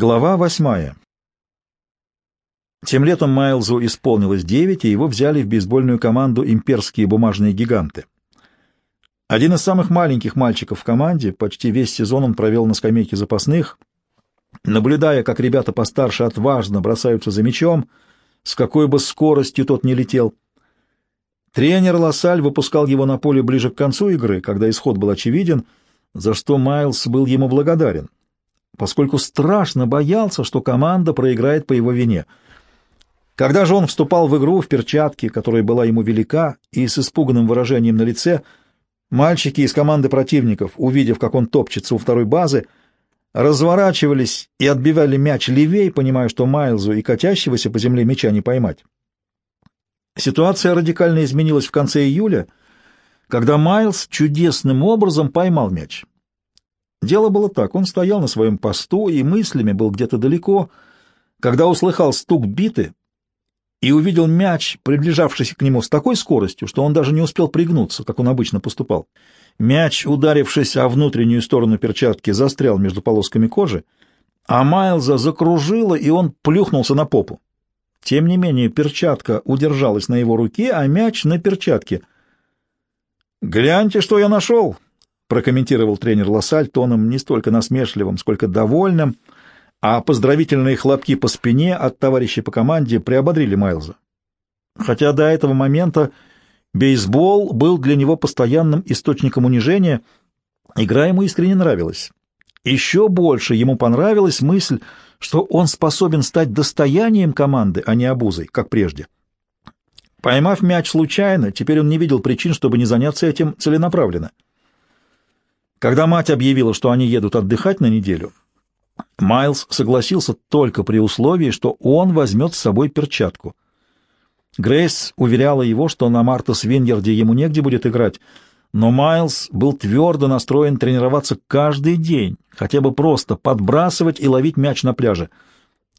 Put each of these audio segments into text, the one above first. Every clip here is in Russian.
Глава восьмая. Тем летом Майлзу исполнилось девять, и его взяли в бейсбольную команду «Имперские бумажные гиганты». Один из самых маленьких мальчиков в команде, почти весь сезон он провел на скамейке запасных, наблюдая, как ребята постарше отважно бросаются за мячом, с какой бы скоростью тот не летел. Тренер Лассаль выпускал его на поле ближе к концу игры, когда исход был очевиден, за что Майлз был ему благодарен поскольку страшно боялся, что команда проиграет по его вине. Когда же он вступал в игру в перчатке, которая была ему велика, и с испуганным выражением на лице, мальчики из команды противников, увидев, как он топчется у второй базы, разворачивались и отбивали мяч левей, понимая, что Майлзу и катящегося по земле мяча не поймать. Ситуация радикально изменилась в конце июля, когда Майлз чудесным образом поймал мяч. Дело было так, он стоял на своем посту и мыслями был где-то далеко, когда услыхал стук биты и увидел мяч, приближавшийся к нему с такой скоростью, что он даже не успел пригнуться, как он обычно поступал. Мяч, ударившись о внутреннюю сторону перчатки, застрял между полосками кожи, а Майлза закружило, и он плюхнулся на попу. Тем не менее, перчатка удержалась на его руке, а мяч — на перчатке. «Гляньте, что я нашел!» Прокомментировал тренер Лассаль тоном не столько насмешливым, сколько довольным, а поздравительные хлопки по спине от товарищей по команде приободрили Майлза. Хотя до этого момента бейсбол был для него постоянным источником унижения, игра ему искренне нравилась. Еще больше ему понравилась мысль, что он способен стать достоянием команды, а не обузой, как прежде. Поймав мяч случайно, теперь он не видел причин, чтобы не заняться этим целенаправленно. Когда мать объявила, что они едут отдыхать на неделю, Майлз согласился только при условии, что он возьмет с собой перчатку. Грейс уверяла его, что на Марта Свиньерде ему негде будет играть, но Майлз был твердо настроен тренироваться каждый день, хотя бы просто подбрасывать и ловить мяч на пляже.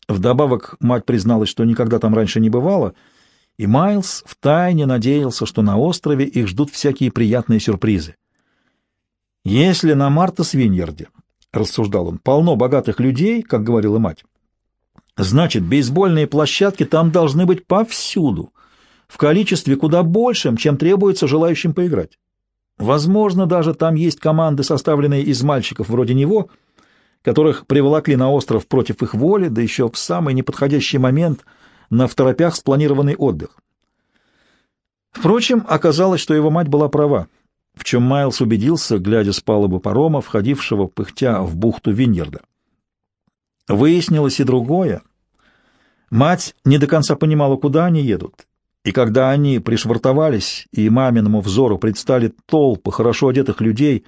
Вдобавок мать призналась, что никогда там раньше не бывало, и Майлз втайне надеялся, что на острове их ждут всякие приятные сюрпризы. Если на Марта Свиньерде, — рассуждал он, — полно богатых людей, как говорила мать, значит, бейсбольные площадки там должны быть повсюду, в количестве куда большем, чем требуется желающим поиграть. Возможно, даже там есть команды, составленные из мальчиков вроде него, которых приволокли на остров против их воли, да еще в самый неподходящий момент на второпях спланированный отдых. Впрочем, оказалось, что его мать была права в чем Майлз убедился, глядя с палубы парома, входившего пыхтя в бухту Виньерда. Выяснилось и другое. Мать не до конца понимала, куда они едут, и когда они пришвартовались, и маминому взору предстали толпы хорошо одетых людей,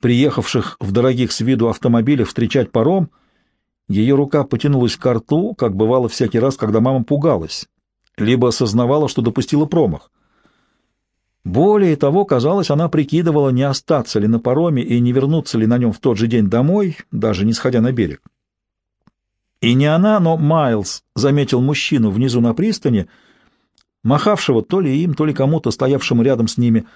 приехавших в дорогих с виду автомобилях встречать паром, ее рука потянулась к рту, как бывало всякий раз, когда мама пугалась, либо осознавала, что допустила промах. Более того, казалось, она прикидывала, не остаться ли на пароме и не вернуться ли на нем в тот же день домой, даже не сходя на берег. И не она, но Майлз заметил мужчину внизу на пристани, махавшего то ли им, то ли кому-то, стоявшему рядом с ними.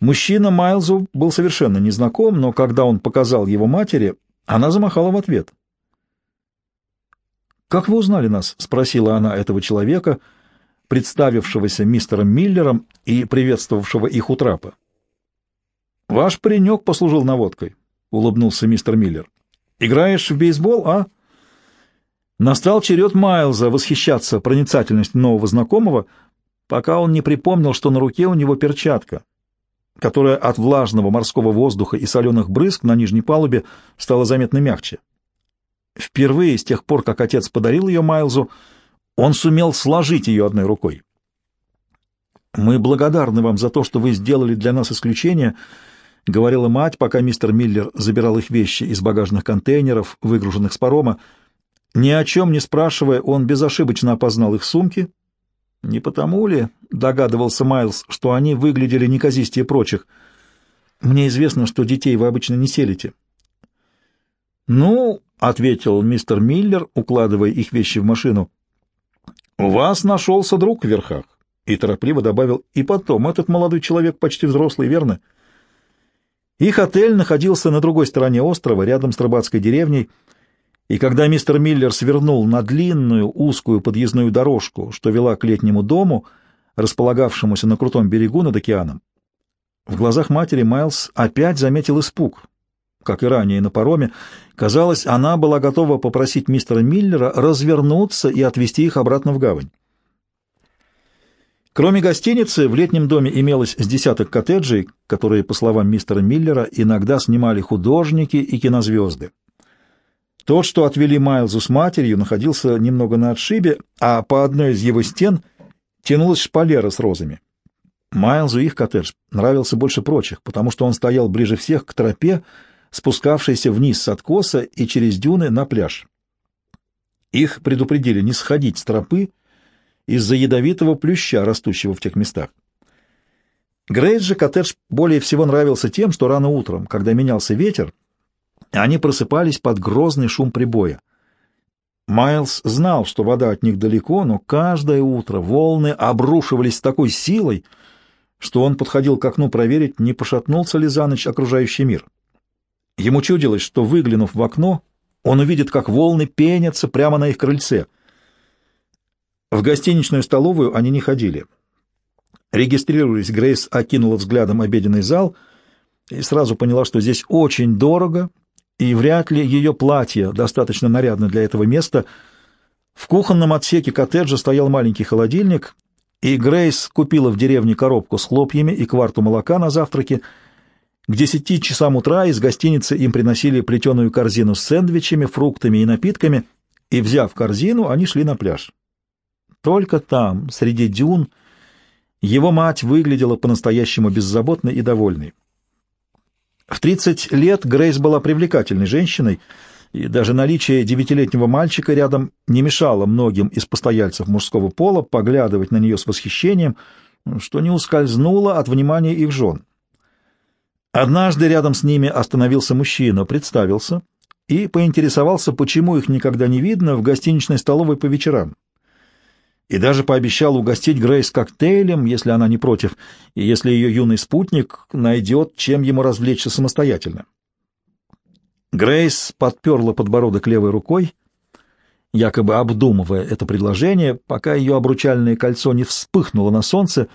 Мужчина Майлзу был совершенно незнаком, но когда он показал его матери, она замахала в ответ. «Как вы узнали нас?» — спросила она этого человека — представившегося мистером Миллером и приветствовавшего их у трапа. «Ваш паренек послужил наводкой», — улыбнулся мистер Миллер. «Играешь в бейсбол, а?» Настал черед Майлза восхищаться проницательностью нового знакомого, пока он не припомнил, что на руке у него перчатка, которая от влажного морского воздуха и соленых брызг на нижней палубе стала заметно мягче. Впервые с тех пор, как отец подарил ее Майлзу, он сумел сложить ее одной рукой. «Мы благодарны вам за то, что вы сделали для нас исключение», — говорила мать, пока мистер Миллер забирал их вещи из багажных контейнеров, выгруженных с парома. Ни о чем не спрашивая, он безошибочно опознал их сумки. Не потому ли, — догадывался Майлз, — что они выглядели неказистее прочих. «Мне известно, что детей вы обычно не селите». «Ну, — ответил мистер Миллер, укладывая их вещи в машину, — «У вас нашелся друг в верхах», — и торопливо добавил, «и потом, этот молодой человек почти взрослый, верно?» Их отель находился на другой стороне острова, рядом с рыбацкой деревней, И когда мистер Миллер свернул на длинную узкую подъездную дорожку, что вела к летнему дому, располагавшемуся на крутом берегу над океаном, в глазах матери Майлз опять заметил испуг. Как и ранее на пароме, казалось, она была готова попросить мистера Миллера развернуться и отвезти их обратно в гавань. Кроме гостиницы, в летнем доме имелось с десяток коттеджей, которые, по словам мистера Миллера, иногда снимали художники и кинозвезды. Тот, что отвели Майлзу с матерью, находился немного на отшибе, а по одной из его стен тянулась шпалера с розами. Майлзу их коттедж нравился больше прочих, потому что он стоял ближе всех к тропе, спускавшейся вниз с откоса и через дюны на пляж. Их предупредили не сходить с тропы из-за ядовитого плюща, растущего в тех местах. Грейс же коттедж более всего нравился тем, что рано утром, когда менялся ветер, они просыпались под грозный шум прибоя. Майлз знал, что вода от них далеко, но каждое утро волны обрушивались с такой силой, что он подходил к окну проверить, не пошатнулся ли за ночь окружающий мир. Ему чудилось, что, выглянув в окно, он увидит, как волны пенятся прямо на их крыльце. В гостиничную столовую они не ходили. Регистрируясь, Грейс окинула взглядом обеденный зал и сразу поняла, что здесь очень дорого, и вряд ли ее платье достаточно нарядно для этого места. В кухонном отсеке коттеджа стоял маленький холодильник, и Грейс купила в деревне коробку с хлопьями и кварту молока на завтраке. К десяти часам утра из гостиницы им приносили плетеную корзину с сэндвичами, фруктами и напитками, и, взяв корзину, они шли на пляж. Только там, среди дюн, его мать выглядела по-настоящему беззаботной и довольной. В 30 лет Грейс была привлекательной женщиной, и даже наличие девятилетнего мальчика рядом не мешало многим из постояльцев мужского пола поглядывать на нее с восхищением, что не ускользнуло от внимания их жен. Однажды рядом с ними остановился мужчина, представился и поинтересовался, почему их никогда не видно в гостиничной столовой по вечерам и даже пообещал угостить Грейс коктейлем, если она не против, и если ее юный спутник найдет, чем ему развлечься самостоятельно. Грейс подперла подбородок левой рукой, якобы обдумывая это предложение, пока ее обручальное кольцо не вспыхнуло на солнце.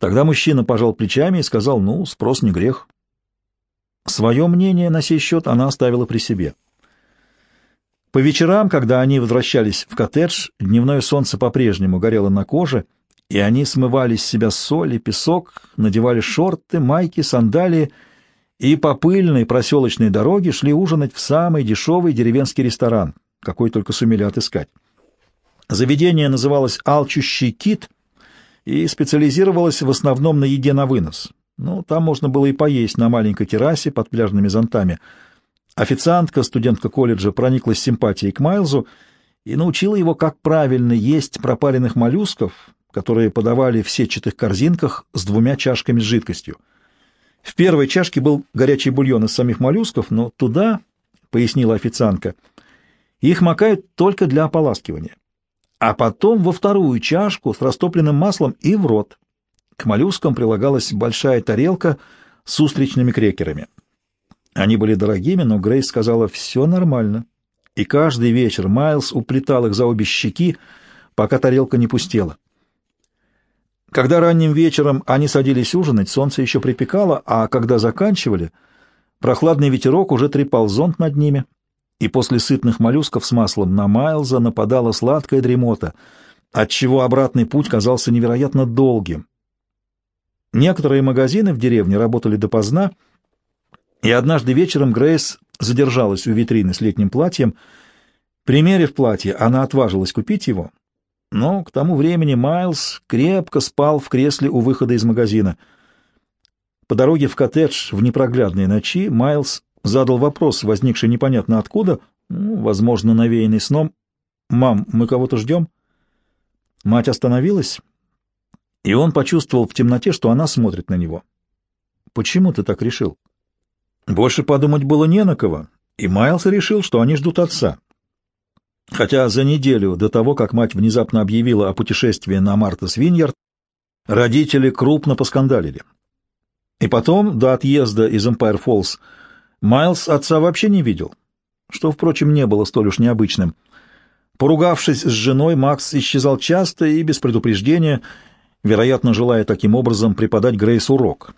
Тогда мужчина пожал плечами и сказал, ну, спрос не грех. Свое мнение на сей счет она оставила при себе. По вечерам, когда они возвращались в коттедж, дневное солнце по-прежнему горело на коже, и они смывали с себя соль и песок, надевали шорты, майки, сандалии и по пыльной проселочной дороге шли ужинать в самый дешевый деревенский ресторан, какой только сумели отыскать. Заведение называлось «Алчущий кит» и специализировалось в основном на еде на вынос. Ну, там можно было и поесть на маленькой террасе под пляжными зонтами — Официантка, студентка колледжа, прониклась симпатией к Майлзу и научила его, как правильно есть пропаренных моллюсков, которые подавали в сетчатых корзинках с двумя чашками с жидкостью. В первой чашке был горячий бульон из самих моллюсков, но туда, — пояснила официантка, — их макают только для ополаскивания, а потом во вторую чашку с растопленным маслом и в рот. К моллюскам прилагалась большая тарелка с устричными крекерами. Они были дорогими, но Грейс сказала «все нормально». И каждый вечер Майлз уплетал их за обе щеки, пока тарелка не пустела. Когда ранним вечером они садились ужинать, солнце еще припекало, а когда заканчивали, прохладный ветерок уже трепал зонт над ними, и после сытных моллюсков с маслом на Майлза нападала сладкая дремота, отчего обратный путь казался невероятно долгим. Некоторые магазины в деревне работали допоздна, и однажды вечером Грейс задержалась у витрины с летним платьем. Примерив платье, она отважилась купить его, но к тому времени Майлз крепко спал в кресле у выхода из магазина. По дороге в коттедж в непроглядные ночи Майлз задал вопрос, возникший непонятно откуда, ну, возможно, навеянный сном. «Мам, мы кого-то ждем?» Мать остановилась, и он почувствовал в темноте, что она смотрит на него. «Почему ты так решил?» Больше подумать было не на кого, и Майлз решил, что они ждут отца. Хотя за неделю до того, как мать внезапно объявила о путешествии на Марта Свиньярд, родители крупно поскандалили. И потом, до отъезда из Эмпайр Фоллс, Майлз отца вообще не видел. что, впрочем, не было столь уж необычным. Поругавшись с женой, Макс исчезал часто и без предупреждения, вероятно, желая таким образом преподать Грейс урок.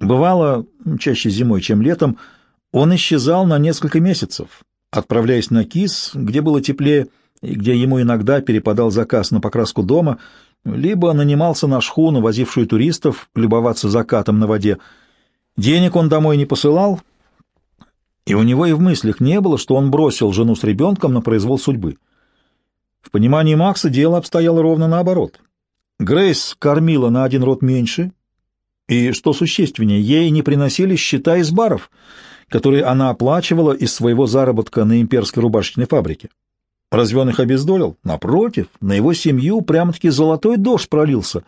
Бывало, чаще зимой, чем летом, он исчезал на несколько месяцев, отправляясь на Кис, где было теплее, и где ему иногда перепадал заказ на покраску дома, либо нанимался на шхуну, возившую туристов, любоваться закатом на воде. Денег он домой не посылал, и у него и в мыслях не было, что он бросил жену с ребенком на произвол судьбы. В понимании Макса дело обстояло ровно наоборот. Грейс кормила на один рот меньше, и, что существеннее, ей не приносили счета из баров, которые она оплачивала из своего заработка на имперской рубашечной фабрике. Разве он их обездолил? Напротив, на его семью прямо-таки золотой дождь пролился,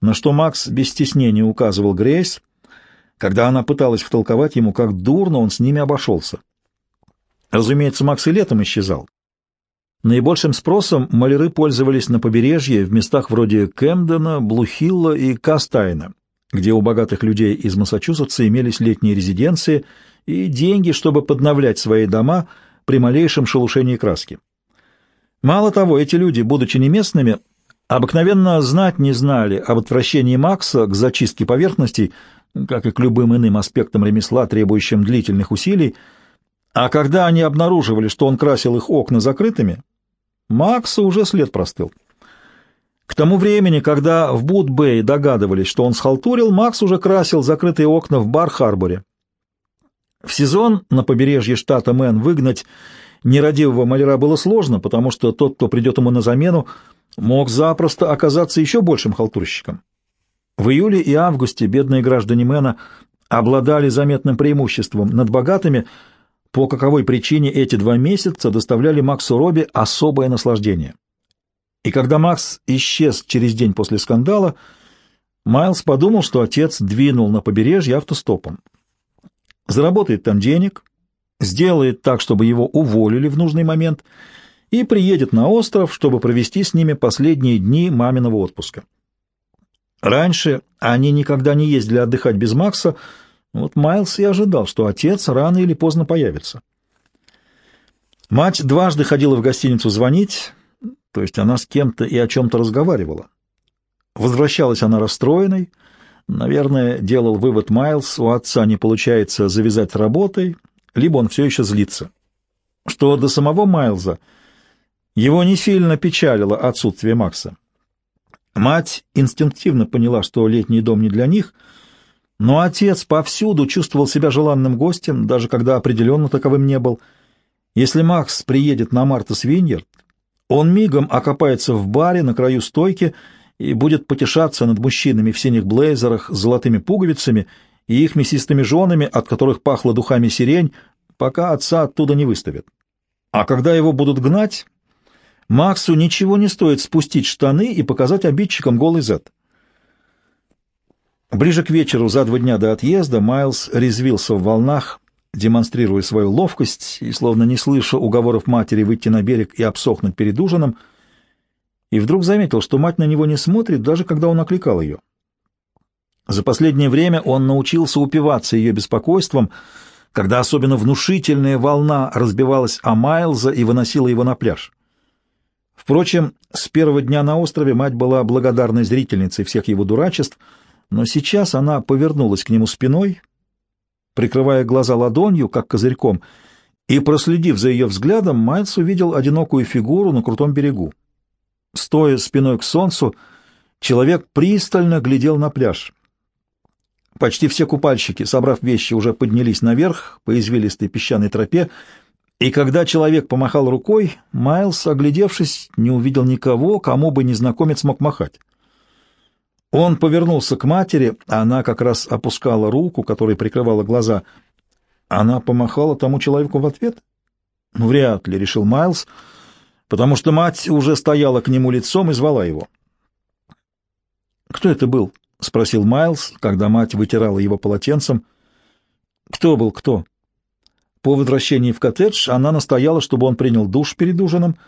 на что Макс без стеснения указывал Грейс, когда она пыталась втолковать ему, как дурно он с ними обошелся. Разумеется, Макс и летом исчезал. Наибольшим спросом маляры пользовались на побережье в местах вроде Кэмдена, Блухилла и Кастайна, где у богатых людей из Массачусетса имелись летние резиденции и деньги, чтобы подновлять свои дома при малейшем шелушении краски. Мало того, эти люди, будучи не местными, обыкновенно знать не знали об отвращении Макса к зачистке поверхностей, как и к любым иным аспектам ремесла, требующим длительных усилий, а когда они обнаруживали, что он красил их окна закрытыми, Макса уже след простыл. К тому времени, когда в Бут-Бэй догадывались, что он схалтурил, Макс уже красил закрытые окна в Бар-Харборе. В сезон на побережье штата Мэн выгнать нерадивого маляра было сложно, потому что тот, кто придет ему на замену, мог запросто оказаться еще большим халтурщиком. В июле и августе бедные граждане Мэна обладали заметным преимуществом над богатыми, по каковой причине эти два месяца доставляли Максу Робби особое наслаждение. И когда Макс исчез через день после скандала, Майлз подумал, что отец двинул на побережье автостопом. Заработает там денег, сделает так, чтобы его уволили в нужный момент, и приедет на остров, чтобы провести с ними последние дни маминого отпуска. Раньше они никогда не ездили отдыхать без Макса, вот Майлз и ожидал, что отец рано или поздно появится. Мать дважды ходила в гостиницу звонить, то есть она с кем-то и о чем-то разговаривала. Возвращалась она расстроенной, наверное, делал вывод Майлз, у отца не получается завязать работой, либо он все еще злится. Что до самого Майлза, его не сильно печалило отсутствие Макса. Мать инстинктивно поняла, что летний дом не для них, но отец повсюду чувствовал себя желанным гостем, даже когда определенно таковым не был. Если Макс приедет на Мартас Виньерд, он мигом окопается в баре на краю стойки и будет потешаться над мужчинами в синих блейзерах с золотыми пуговицами и их мясистыми женами, от которых пахло духами сирень, пока отца оттуда не выставят. А когда его будут гнать, Максу ничего не стоит спустить штаны и показать обидчикам голый зад. Ближе к вечеру, за два дня до отъезда, Майлз резвился в волнах, демонстрируя свою ловкость и, словно не слыша уговоров матери выйти на берег и обсохнуть перед ужином, и вдруг заметил, что мать на него не смотрит, даже когда он окликал ее. За последнее время он научился упиваться ее беспокойством, когда особенно внушительная волна разбивалась о Майлза и выносила его на пляж. Впрочем, с первого дня на острове мать была благодарной зрительницей всех его дурачеств, но сейчас она повернулась к нему спиной, прикрывая глаза ладонью, как козырьком, и, проследив за ее взглядом, Майлз увидел одинокую фигуру на крутом берегу. Стоя спиной к солнцу, человек пристально глядел на пляж. Почти все купальщики, собрав вещи, уже поднялись наверх по извилистой песчаной тропе, и когда человек помахал рукой, Майлз, оглядевшись, не увидел никого, кому бы незнакомец мог махать. Он повернулся к матери, она как раз опускала руку, которой прикрывала глаза. Она помахала тому человеку в ответ? Ну, вряд ли, — решил Майлз, потому что мать уже стояла к нему лицом и звала его. «Кто это был?» — спросил Майлз, когда мать вытирала его полотенцем. «Кто был кто?» По возвращении в коттедж она настояла, чтобы он принял душ перед ужином,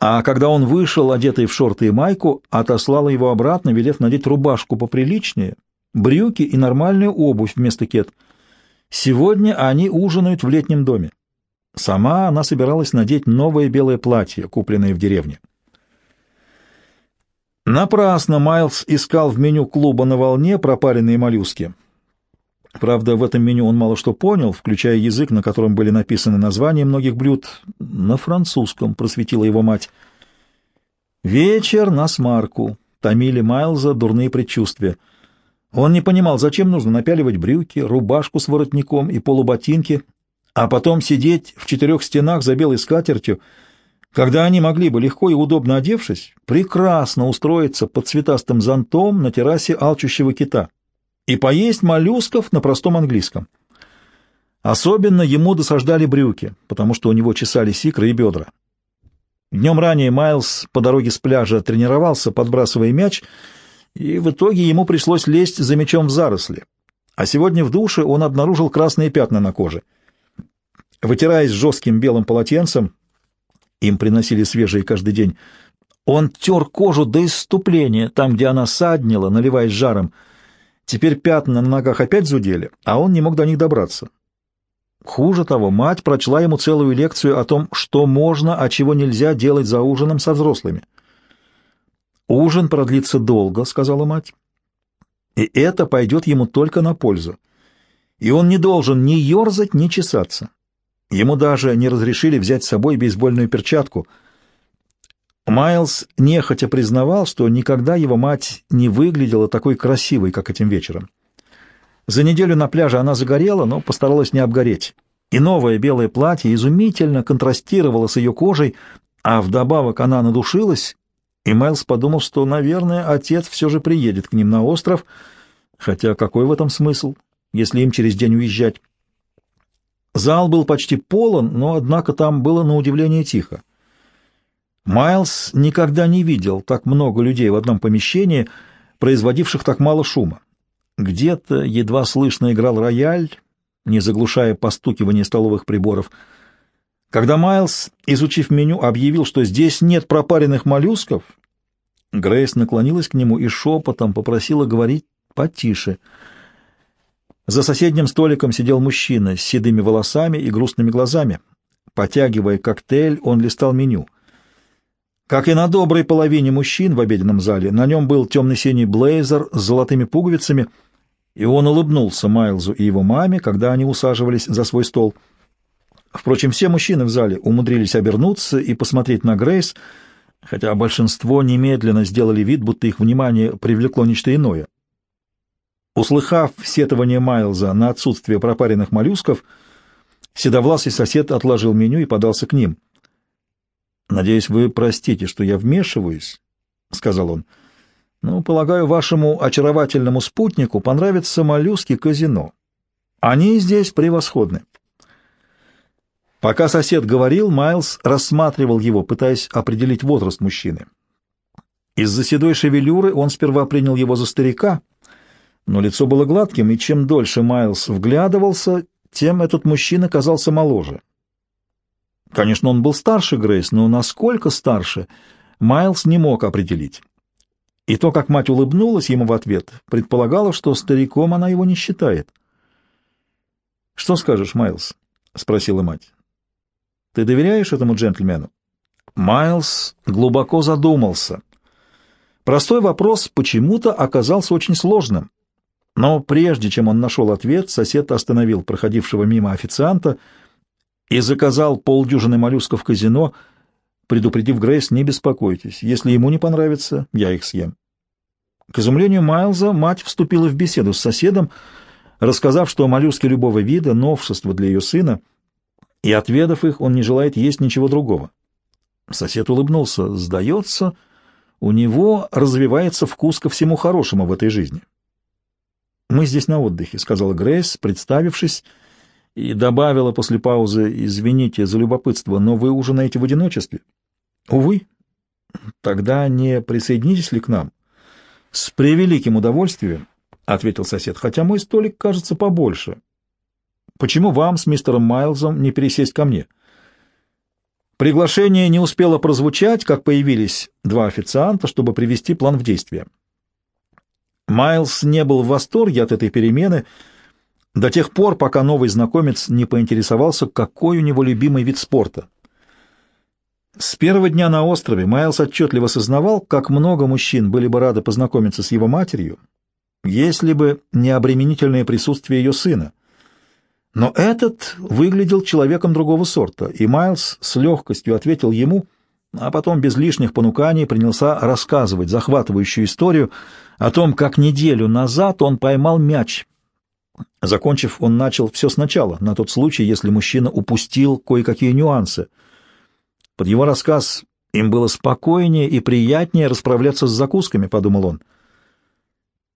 а когда он вышел, одетый в шорты и майку, отослала его обратно, велев надеть рубашку поприличнее, брюки и нормальную обувь вместо кет. Сегодня они ужинают в летнем доме. Сама она собиралась надеть новое белое платье, купленное в деревне. Напрасно Майлз искал в меню клуба на волне пропаренные моллюски. Правда, в этом меню он мало что понял, включая язык, на котором были написаны названия многих блюд. На французском просветила его мать. Вечер на смарку. Томили Майлза дурные предчувствия. Он не понимал, зачем нужно напяливать брюки, рубашку с воротником и полуботинки, а потом сидеть в четырех стенах за белой скатертью, когда они могли бы, легко и удобно одевшись, прекрасно устроиться под цветастым зонтом на террасе алчущего кита и поесть моллюсков на простом английском. Особенно ему досаждали брюки, потому что у него чесались икры и бедра. Днем ранее Майлз по дороге с пляжа тренировался, подбрасывая мяч, и в итоге ему пришлось лезть за мячом в заросли. А сегодня в душе он обнаружил красные пятна на коже. Вытираясь жестким белым полотенцем, им приносили свежие каждый день, он тер кожу до исступления, там, где она саднила, наливаясь жаром. Теперь пятна на ногах опять зудели, а он не мог до них добраться. Хуже того, мать прочла ему целую лекцию о том, что можно, а чего нельзя делать за ужином со взрослыми. «Ужин продлится долго», — сказала мать, — «и это пойдет ему только на пользу. И он не должен ни ерзать, ни чесаться. Ему даже не разрешили взять с собой бейсбольную перчатку. Майлз нехотя признавал, что никогда его мать не выглядела такой красивой, как этим вечером. За неделю на пляже она загорела, но постаралась не обгореть. И новое белое платье изумительно контрастировало с ее кожей, а вдобавок она надушилась, и Майлз подумал, что, наверное, отец все же приедет к ним на остров, хотя какой в этом смысл, если им через день уезжать? Зал был почти полон, но, однако, там было на удивление тихо. Майлз никогда не видел так много людей в одном помещении, производивших так мало шума. Где-то едва слышно играл рояль, не заглушая постукивание столовых приборов. Когда Майлз, изучив меню, объявил, что здесь нет пропаренных моллюсков, Грейс наклонилась к нему и шепотом попросила говорить потише — за соседним столиком сидел мужчина с седыми волосами и грустными глазами. Потягивая коктейль, он листал меню. Как и на доброй половине мужчин в обеденном зале, на нем был темно-синий блейзер с золотыми пуговицами, и он улыбнулся Майлзу и его маме, когда они усаживались за свой стол. Впрочем, все мужчины в зале умудрились обернуться и посмотреть на Грейс, хотя большинство немедленно сделали вид, будто их внимание привлекло нечто иное. Услыхав сетование Майлза на отсутствие пропаренных моллюсков, седовласый сосед отложил меню и подался к ним. «Надеюсь, вы простите, что я вмешиваюсь», — сказал он. «Ну, полагаю, вашему очаровательному спутнику понравятся моллюски казино. Они здесь превосходны». Пока сосед говорил, Майлз рассматривал его, пытаясь определить возраст мужчины. Из-за седой шевелюры он сперва принял его за старика — но лицо было гладким, и чем дольше Майлз вглядывался, тем этот мужчина казался моложе. Конечно, он был старше Грейс, но насколько старше, Майлз не мог определить. И то, как мать улыбнулась ему в ответ, предполагало, что стариком она его не считает. «Что скажешь, Майлз?» — спросила мать. «Ты доверяешь этому джентльмену?» Майлз глубоко задумался. Простой вопрос почему-то оказался очень сложным. Но прежде чем он нашел ответ, сосед остановил проходившего мимо официанта и заказал полдюжины моллюсков в казино, предупредив Грейс, не беспокойтесь, если ему не понравится, я их съем. К изумлению Майлза мать вступила в беседу с соседом, рассказав, что моллюски любого вида — новшество для ее сына, и, отведав их, он не желает есть ничего другого. Сосед улыбнулся. Сдается, у него развивается вкус ко всему хорошему в этой жизни. «Мы здесь на отдыхе», — сказала Грейс, представившись, и добавила после паузы, «Извините за любопытство, но вы ужинаете в одиночестве?» «Увы». «Тогда не присоединитесь ли к нам?» «С превеликим удовольствием», — ответил сосед, «хотя мой столик кажется побольше. Почему вам с мистером Майлзом не пересесть ко мне?» Приглашение не успело прозвучать, как появились два официанта, чтобы привести план в действие. Майлз не был в восторге от этой перемены, до тех пор, пока новый знакомец не поинтересовался, какой у него любимый вид спорта. С первого дня на острове Майлз отчетливо сознавал, как много мужчин были бы рады познакомиться с его матерью, если бы не обременительное присутствие ее сына. Но этот выглядел человеком другого сорта, и Майлз с легкостью ответил ему, а потом без лишних понуканий принялся рассказывать захватывающую историю о том, как неделю назад он поймал мяч. Закончив, он начал все сначала, на тот случай, если мужчина упустил кое-какие нюансы. Под его рассказ им было спокойнее и приятнее расправляться с закусками, подумал он.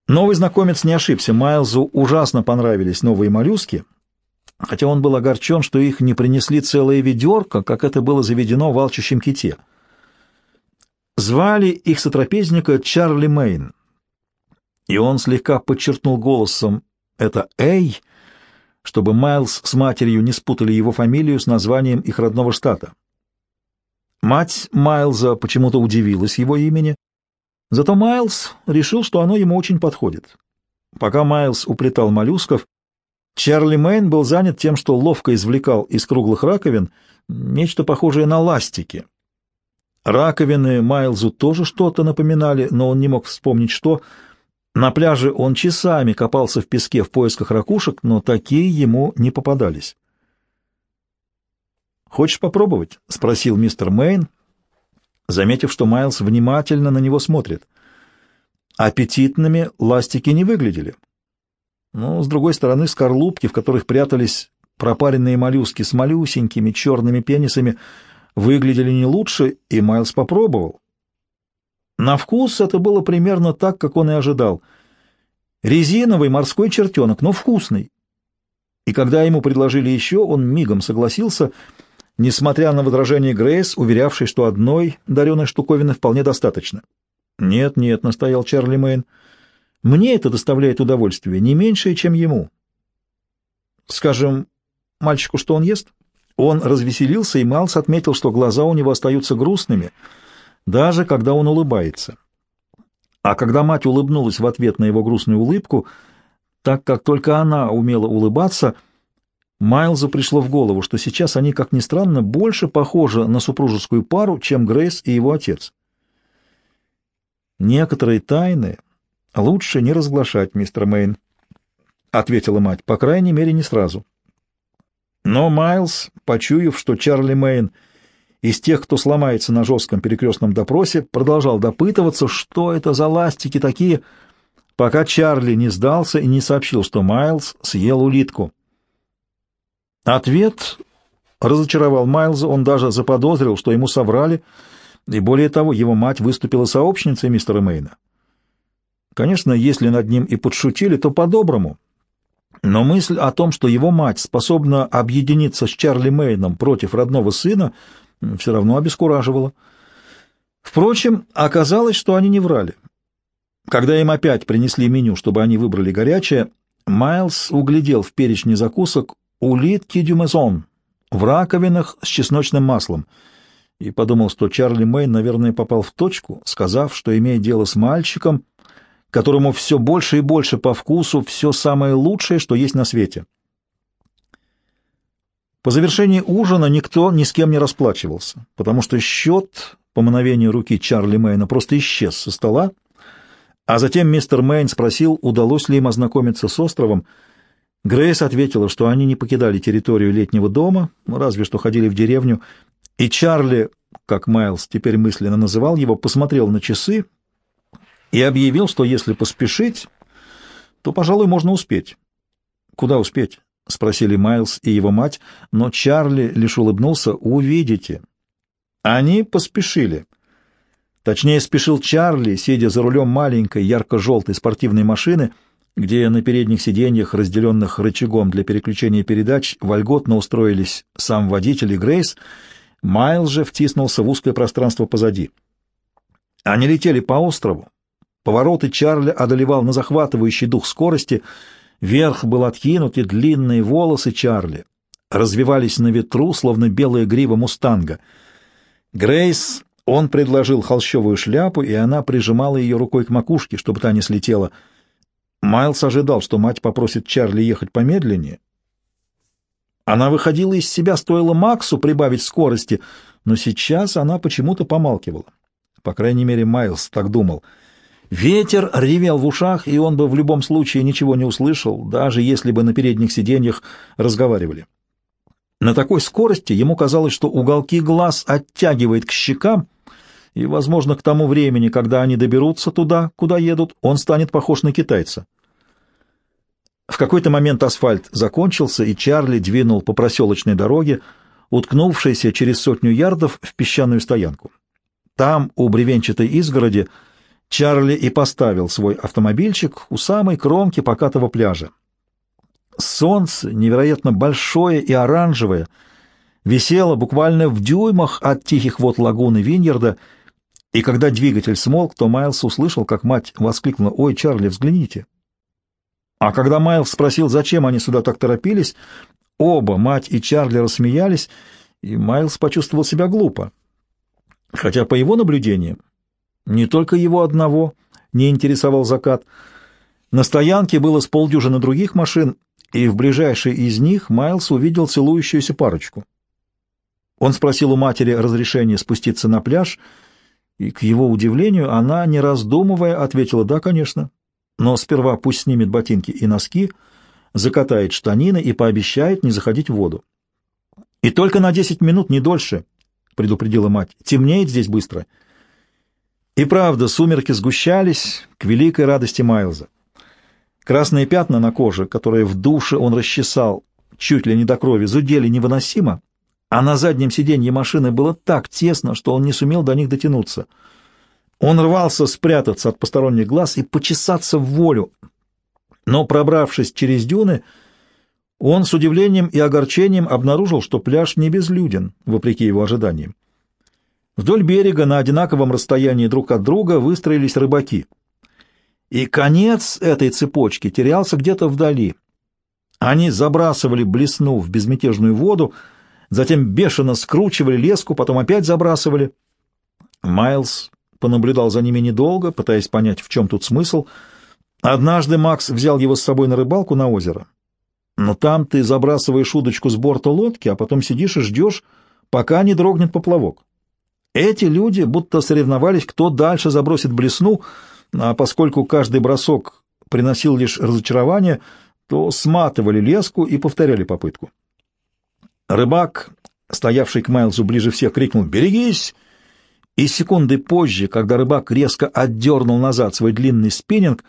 Новый знакомец не ошибся, Майлзу ужасно понравились новые моллюски, хотя он был огорчен, что их не принесли целое ведерко, как это было заведено в алчущем ките. Звали их сотрапезника Чарли Мейн, и он слегка подчеркнул голосом «это Эй», чтобы Майлз с матерью не спутали его фамилию с названием их родного штата. Мать Майлза почему-то удивилась его имени, зато Майлз решил, что оно ему очень подходит. Пока Майлз уплетал моллюсков, Чарли Мэйн был занят тем, что ловко извлекал из круглых раковин нечто похожее на ластики. Раковины Майлзу тоже что-то напоминали, но он не мог вспомнить, что... На пляже он часами копался в песке в поисках ракушек, но такие ему не попадались. «Хочешь попробовать?» — спросил мистер Мэйн, заметив, что Майлз внимательно на него смотрит. Аппетитными ластики не выглядели. Но, с другой стороны, скорлупки, в которых прятались пропаренные моллюски с малюсенькими черными пенисами, выглядели не лучше, и Майлз попробовал. На вкус это было примерно так, как он и ожидал. Резиновый морской чертенок, но вкусный. И когда ему предложили еще, он мигом согласился, несмотря на возражение Грейс, уверявшей, что одной дареной штуковины вполне достаточно. «Нет, нет», — настоял Чарли Мэйн, — «мне это доставляет удовольствие, не меньшее, чем ему». «Скажем, мальчику, что он ест?» Он развеселился, и Малс отметил, что глаза у него остаются грустными — даже когда он улыбается. А когда мать улыбнулась в ответ на его грустную улыбку, так как только она умела улыбаться, Майлзу пришло в голову, что сейчас они, как ни странно, больше похожи на супружескую пару, чем Грейс и его отец. «Некоторые тайны лучше не разглашать, мистер Мэйн», — ответила мать, — «по крайней мере, не сразу». Но Майлз, почуяв, что Чарли Мэйн — из тех, кто сломается на жестком перекрестном допросе, продолжал допытываться, что это за ластики такие, пока Чарли не сдался и не сообщил, что Майлз съел улитку. Ответ разочаровал Майлза, он даже заподозрил, что ему соврали, и более того, его мать выступила сообщницей мистера Мейна. Конечно, если над ним и подшутили, то по-доброму. Но мысль о том, что его мать способна объединиться с Чарли Мейном против родного сына — все равно обескураживало. Впрочем, оказалось, что они не врали. Когда им опять принесли меню, чтобы они выбрали горячее, Майлз углядел в перечне закусок улитки дюмезон в раковинах с чесночным маслом и подумал, что Чарли Мэйн, наверное, попал в точку, сказав, что имеет дело с мальчиком, которому все больше и больше по вкусу все самое лучшее, что есть на свете. По завершении ужина никто ни с кем не расплачивался, потому что счет, по мановению руки Чарли Мэйна, просто исчез со стола, а затем мистер Мэйн спросил, удалось ли им ознакомиться с островом. Грейс ответила, что они не покидали территорию летнего дома, разве что ходили в деревню, и Чарли, как Майлз теперь мысленно называл его, посмотрел на часы и объявил, что если поспешить, то, пожалуй, можно успеть. Куда успеть? — спросили Майлз и его мать, но Чарли лишь улыбнулся. «Увидите». Они поспешили. Точнее, спешил Чарли, сидя за рулем маленькой ярко-желтой спортивной машины, где на передних сиденьях, разделенных рычагом для переключения передач, вольготно устроились сам водитель и Грейс. Майлз же втиснулся в узкое пространство позади. Они летели по острову. Повороты Чарли одолевал на захватывающий дух скорости — Верх был откинут, и длинные волосы Чарли развивались на ветру, словно белая грива мустанга. Грейс он предложил холщовую шляпу, и она прижимала ее рукой к макушке, чтобы та не слетела. Майлз ожидал, что мать попросит Чарли ехать помедленнее. Она выходила из себя, стоило Максу прибавить скорости, но сейчас она почему-то помалкивала. По крайней мере, Майлз так думал. Ветер ревел в ушах, и он бы в любом случае ничего не услышал, даже если бы на передних сиденьях разговаривали. На такой скорости ему казалось, что уголки глаз оттягивает к щекам, и, возможно, к тому времени, когда они доберутся туда, куда едут, он станет похож на китайца. В какой-то момент асфальт закончился, и Чарли двинул по проселочной дороге, уткнувшейся через сотню ярдов в песчаную стоянку. Там, у бревенчатой изгороди, Чарли и поставил свой автомобильчик у самой кромки покатого пляжа. Солнце, невероятно большое и оранжевое, висело буквально в дюймах от тихих вод лагуны Виньерда, и когда двигатель смолк, то Майлз услышал, как мать воскликнула «Ой, Чарли, взгляните!». А когда Майлз спросил, зачем они сюда так торопились, оба, мать и Чарли, рассмеялись, и Майлз почувствовал себя глупо. Хотя, по его наблюдениям, не только его одного не интересовал закат. На стоянке было с полдюжины других машин, и в ближайшей из них Майлз увидел целующуюся парочку. Он спросил у матери разрешения спуститься на пляж, и, к его удивлению, она, не раздумывая, ответила «да, конечно». Но сперва пусть снимет ботинки и носки, закатает штанины и пообещает не заходить в воду. «И только на десять минут, не дольше», — предупредила мать. «Темнеет здесь быстро». И правда, сумерки сгущались к великой радости Майлза. Красные пятна на коже, которые в душе он расчесал чуть ли не до крови, зудели невыносимо, а на заднем сиденье машины было так тесно, что он не сумел до них дотянуться. Он рвался спрятаться от посторонних глаз и почесаться в волю, но, пробравшись через дюны, он с удивлением и огорчением обнаружил, что пляж не безлюден, вопреки его ожиданиям. Вдоль берега на одинаковом расстоянии друг от друга выстроились рыбаки — и конец этой цепочки терялся где-то вдали. Они забрасывали блесну в безмятежную воду, затем бешено скручивали леску, потом опять забрасывали. Майлз понаблюдал за ними недолго, пытаясь понять, в чем тут смысл. Однажды Макс взял его с собой на рыбалку на озеро. Но там ты забрасываешь удочку с борта лодки, а потом сидишь и ждешь, пока не дрогнет поплавок. Эти люди будто соревновались, кто дальше забросит блесну — а поскольку каждый бросок приносил лишь разочарование, то сматывали леску и повторяли попытку. Рыбак, стоявший к Майлзу ближе всех, крикнул «Берегись!» И секунды позже, когда рыбак резко отдернул назад свой длинный спиннинг,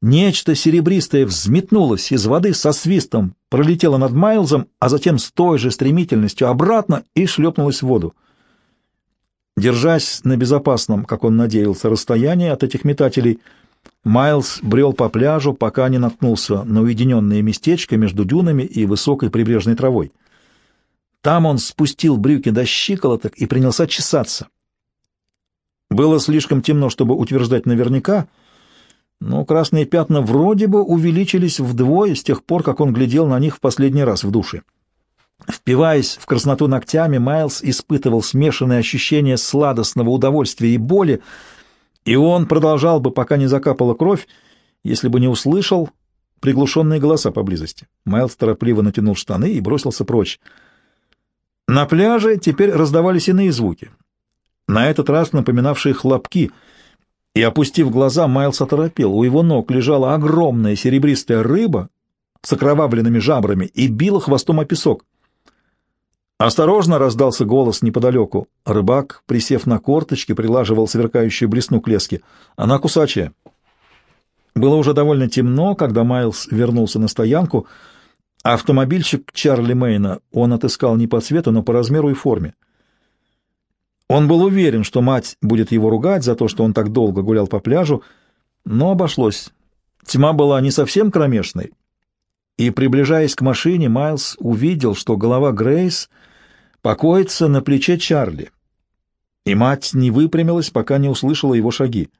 нечто серебристое взметнулось из воды со свистом, пролетело над Майлзом, а затем с той же стремительностью обратно и шлепнулось в воду. Держась на безопасном, как он надеялся, расстоянии от этих метателей, Майлз брел по пляжу, пока не наткнулся на уединенное местечко между дюнами и высокой прибрежной травой. Там он спустил брюки до щиколоток и принялся чесаться. Было слишком темно, чтобы утверждать наверняка, но красные пятна вроде бы увеличились вдвое с тех пор, как он глядел на них в последний раз в душе. Впиваясь в красноту ногтями, Майлз испытывал смешанные ощущения сладостного удовольствия и боли, и он продолжал бы, пока не закапала кровь, если бы не услышал приглушенные голоса поблизости. Майлз торопливо натянул штаны и бросился прочь. На пляже теперь раздавались иные звуки, на этот раз напоминавшие хлопки, и, опустив глаза, Майлз оторопел. У его ног лежала огромная серебристая рыба с окровавленными жабрами и била хвостом о песок. «Осторожно!» — раздался голос неподалеку. Рыбак, присев на корточки, прилаживал сверкающую блесну к леске. «Она кусачая». Было уже довольно темно, когда Майлз вернулся на стоянку. Автомобильчик Чарли Мейна он отыскал не по цвету, но по размеру и форме. Он был уверен, что мать будет его ругать за то, что он так долго гулял по пляжу, но обошлось. Тьма была не совсем кромешной, и, приближаясь к машине, Майлз увидел, что голова Грейс покоится на плече Чарли, и мать не выпрямилась, пока не услышала его шаги.